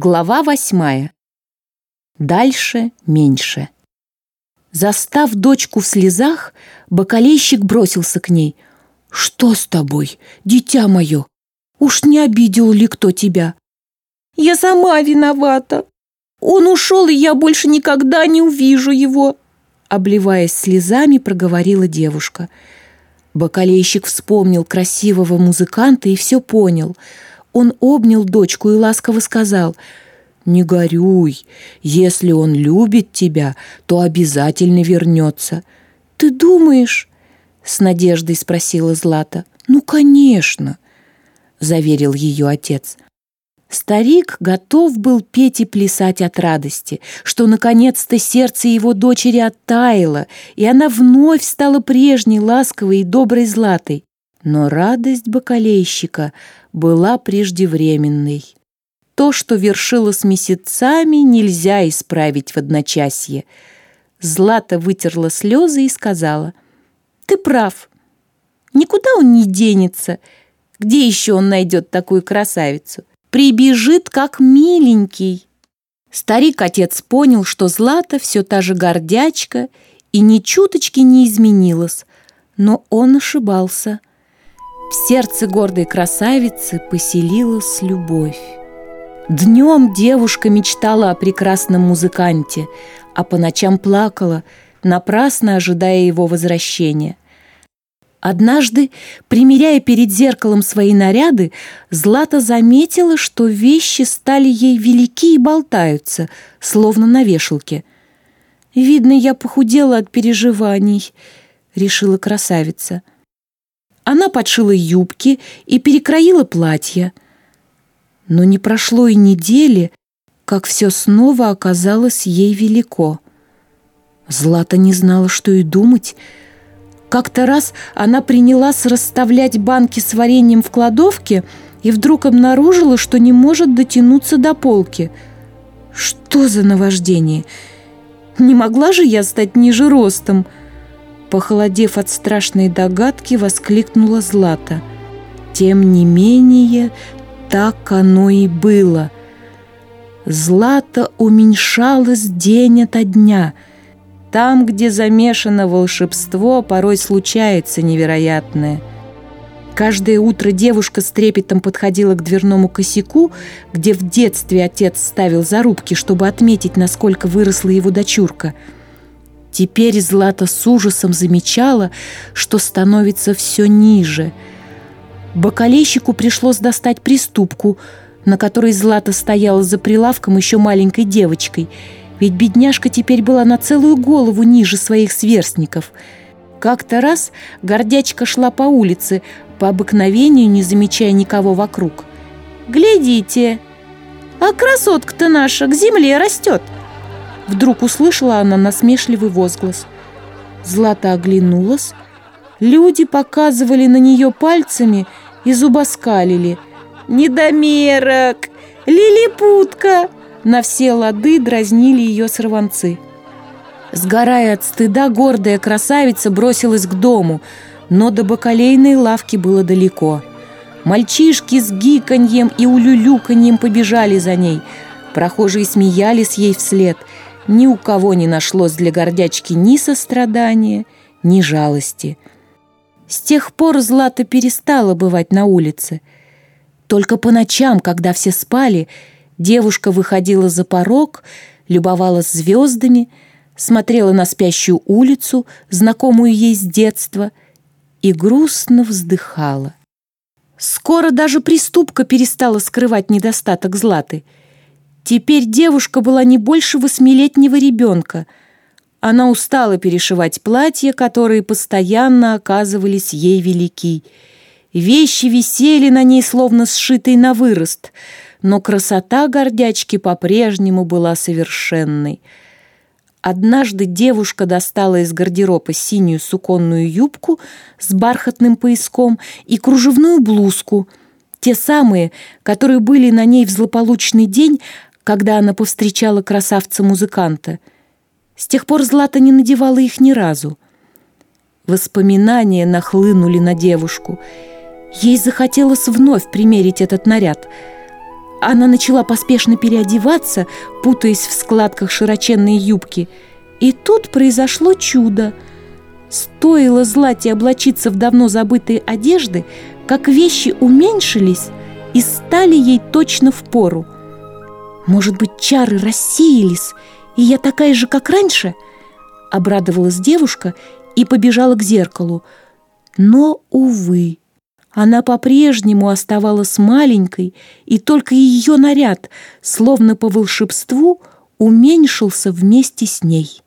Глава восьмая. Дальше меньше. Застав дочку в слезах, бакалейщик бросился к ней. «Что с тобой, дитя мое? Уж не обидел ли кто тебя?» «Я сама виновата. Он ушел, и я больше никогда не увижу его», обливаясь слезами, проговорила девушка. Бакалейщик вспомнил красивого музыканта и все понял — он обнял дочку и ласково сказал, «Не горюй, если он любит тебя, то обязательно вернется». «Ты думаешь?» — с надеждой спросила Злата. «Ну, конечно», — заверил ее отец. Старик готов был петь и плясать от радости, что наконец-то сердце его дочери оттаяло, и она вновь стала прежней, ласковой и доброй Златой. Но радость бакалейщика была преждевременной. То, что вершилось месяцами, нельзя исправить в одночасье. Злата вытерла слезы и сказала, «Ты прав. Никуда он не денется. Где еще он найдет такую красавицу? Прибежит, как миленький». Старик-отец понял, что Злата все та же гордячка и ни чуточки не изменилась, но он ошибался – в сердце гордой красавицы поселилась любовь. Днем девушка мечтала о прекрасном музыканте, а по ночам плакала, напрасно ожидая его возвращения. Однажды, примеряя перед зеркалом свои наряды, Злата заметила, что вещи стали ей велики и болтаются, словно на вешалке. «Видно, я похудела от переживаний», — решила красавица. — она подшила юбки и перекроила платье. Но не прошло и недели, как все снова оказалось ей велико. Злата не знала, что и думать. Как-то раз она принялась расставлять банки с вареньем в кладовке и вдруг обнаружила, что не может дотянуться до полки. Что за наваждение? Не могла же я стать ниже ростом — Похолодев от страшной догадки, воскликнула Злата. Тем не менее, так оно и было. Злата уменьшалась день ото дня. Там, где замешано волшебство, порой случается невероятное. Каждое утро девушка с трепетом подходила к дверному косяку, где в детстве отец ставил зарубки, чтобы отметить, насколько выросла его дочурка – Теперь Злата с ужасом замечала, что становится все ниже. Бакалейщику пришлось достать приступку, на которой Злата стояла за прилавком еще маленькой девочкой, ведь бедняжка теперь была на целую голову ниже своих сверстников. Как-то раз гордячка шла по улице, по обыкновению не замечая никого вокруг. «Глядите, а красотка-то наша к земле растет!» Вдруг услышала она насмешливый возглас. Злата оглянулась. Люди показывали на нее пальцами и зубоскалили. «Недомерок! Лилипутка!» На все лады дразнили ее сорванцы. Сгорая от стыда, гордая красавица бросилась к дому, но до бакалейной лавки было далеко. Мальчишки с гиканьем и улюлюканьем побежали за ней. Прохожие смеялись ей вслед – ни у кого не нашлось для гордячки ни сострадания, ни жалости. С тех пор Злата перестала бывать на улице. Только по ночам, когда все спали, девушка выходила за порог, любовалась звездами, смотрела на спящую улицу, знакомую ей с детства, и грустно вздыхала. Скоро даже приступка перестала скрывать недостаток Златы — Теперь девушка была не больше восьмилетнего ребенка. Она устала перешивать платья, которые постоянно оказывались ей велики. Вещи висели на ней, словно сшитые на вырост, но красота гордячки по-прежнему была совершенной. Однажды девушка достала из гардероба синюю суконную юбку с бархатным пояском и кружевную блузку, те самые, которые были на ней в злополучный день, когда она повстречала красавца-музыканта. С тех пор Злата не надевала их ни разу. Воспоминания нахлынули на девушку. Ей захотелось вновь примерить этот наряд. Она начала поспешно переодеваться, путаясь в складках широченной юбки. И тут произошло чудо. Стоило Злате облачиться в давно забытые одежды, как вещи уменьшились и стали ей точно в пору. Может быть, чары рассеялись, и я такая же, как раньше? Обрадовалась девушка и побежала к зеркалу. Но, увы, она по-прежнему оставалась маленькой, и только ее наряд, словно по волшебству, уменьшился вместе с ней.